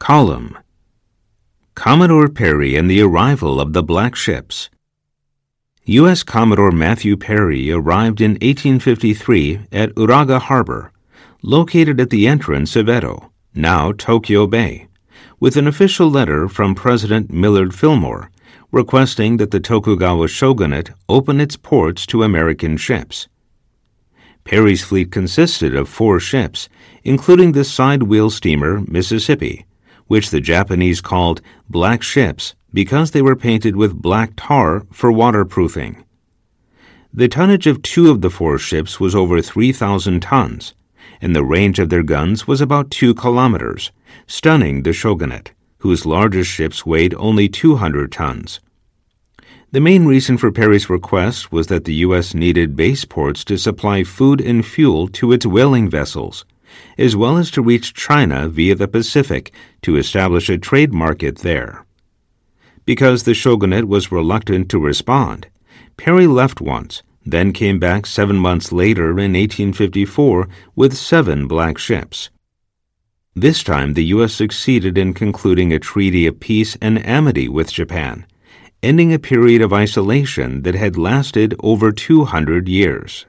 Column Commodore Perry and the Arrival of the Black Ships. U.S. Commodore Matthew Perry arrived in 1853 at Uraga Harbor, located at the entrance of Edo, now Tokyo Bay, with an official letter from President Millard Fillmore requesting that the Tokugawa shogunate open its ports to American ships. Perry's fleet consisted of four ships, including the side wheel steamer Mississippi, which the Japanese called black ships because they were painted with black tar for waterproofing. The tonnage of two of the four ships was over 3,000 tons, and the range of their guns was about two kilometers, stunning the shogunate, whose largest ships weighed only 200 tons. The main reason for Perry's request was that the U.S. needed base ports to supply food and fuel to its whaling vessels, as well as to reach China via the Pacific to establish a trade market there. Because the shogunate was reluctant to respond, Perry left once, then came back seven months later in 1854 with seven black ships. This time, the U.S. succeeded in concluding a treaty of peace and amity with Japan, ending a period of isolation that had lasted over 200 years.